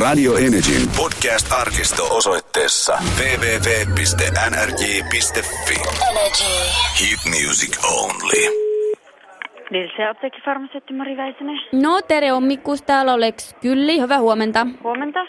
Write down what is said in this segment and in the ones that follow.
Radio Energyn podcast-arkisto osoitteessa www.nrj.fi. Energy. Hit music only. Lilse apteekki farmaseutti Mari Väisänen. No, tere Ommikkus, täällä oleks Kylli, hyvää huomenta. Huomenta.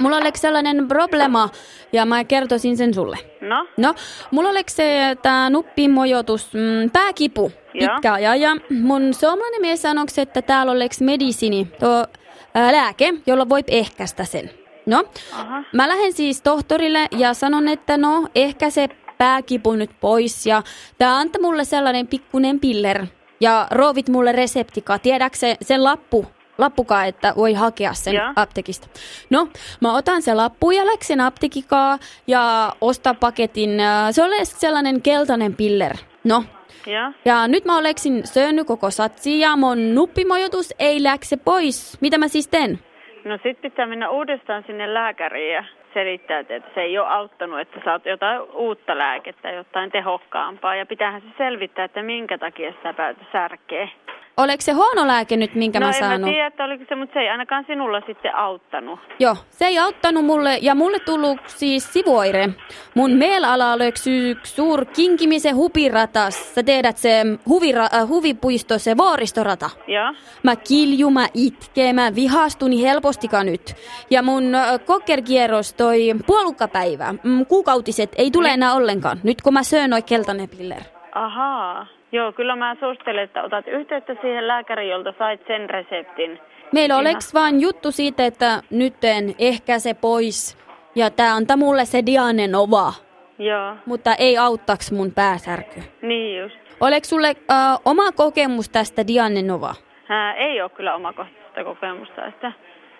Mulla oleks sellainen problema ja mä kertoisin sen sulle. No, No, mulla oleks se tää nuppimojoitus, mm, pääkipu Joo. pitkä ajan ja mun suomalainen mies sanoks, että täällä oleks medisini, tuo ää, lääke, jolla voi ehkäistä sen. No, Aha. mä lähden siis tohtorille ja sanon, että no, ehkä se pääkipu nyt pois ja tää antaa mulle sellainen pikkunen piller ja roovit mulle reseptikaa. Tiedätkö se, sen lappu, lappukaa, että voi hakea sen Joo. apteekista. No, mä otan se lappu ja läksen apteekikaa ja ostan paketin. Se oli sellainen keltainen piller. No, joo. ja nyt mä oleksin syönyt koko satsi ja mun nuppimojoitus ei läkse pois. Mitä mä siis teen? No sit pitää mennä uudestaan sinne lääkäriin ja selittää, että se ei ole auttanut, että saat jotain uutta lääkettä, jotain tehokkaampaa. Ja pitäähän se selvittää, että minkä takia sitä päätä särkee. Oliko se huono lääke nyt, minkä no mä en saanut? mä tiedä, että oliko se, mutta se ei ainakaan sinulla sitten auttanut. Joo, se ei auttanut mulle ja mulle tullut siis sivuoire. Mun meelala yksi suur kinkimisen hupiratas. Sä tiedät se huvira, äh, huvipuisto, se vuoristorata. Joo. Mä kilju, mä itke, mä vihastuni helpostikaan nyt. Ja mun äh, kokkerkierros toi puolukkapäivä, mm, kuukautiset ei tule enää ollenkaan. Nyt kun mä söön noin keltainen piller. Ahaa. Joo, kyllä mä suosittelen, että otat yhteyttä siihen lääkäriin, jolta sait sen reseptin. Meillä oleks vaan juttu siitä, että nyt en ehkä se pois. Ja tää antaa mulle se Diane Nova. Joo, Mutta ei auttaks mun pääsärky. niin just. Oleks sulle äh, oma kokemus tästä Diane Nova? Ää, ei ole kyllä omakohtaista kokemusta, että,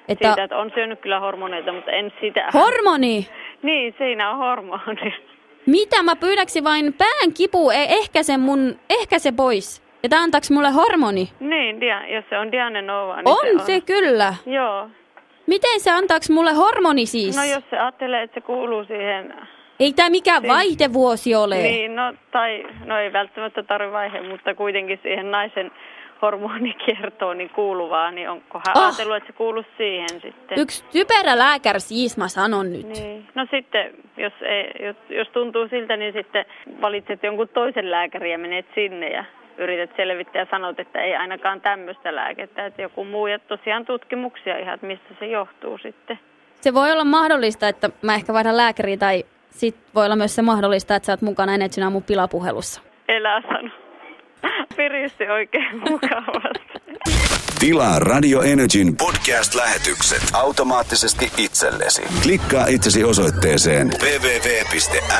Että siitä, että on syönyt kyllä hormoneita, mutta en sitä. hormoni! niin, siinä on hormoni. Mitä mä pyydäksi vain pään kipu, ei ehkä se mun, ehkä se pois. Ja tää antaks mulle hormoni? niin, dia, jos se on Diane Nova, niin On se on. se kyllä. Joo. Miten se antaks mulle hormoni siis? No jos se ajattelee, että se kuuluu siihen, Ei tää mikään vaihdevuosi ole. niin no, tai no ei välttämättä tarvi vaihe, mutta kuitenkin siihen naisen hormonikiertoon niin kuuluvaa, niin onkohan Ah. ajatellut, että se kuuluu siihen sitten. Yksi typerä lääkäri siis mä sanon nyt. Niin. No sitten, jos, ei, jos, jos tuntuu siltä, niin sitten valitset jonkun toisen lääkärin ja menet sinne ja yrität selvittää ja sanot, että ei ainakaan tämmöistä lääkettä, että joku muu ja tosiaan tutkimuksia ihan, että mistä se johtuu sitten. Se voi olla mahdollista, että mä ehkä vaihdan lääkäriä tai sit voi olla myös se mahdollista, että sä oot mukana Energyn aamun pilapuhelussa. Elää sano. Piristi oikein mukavasti. Tilaa Radio Energyn podcast-lähetykset automaattisesti itsellesi. Klikkaa itsesi osoitteeseen www.nrj.fi.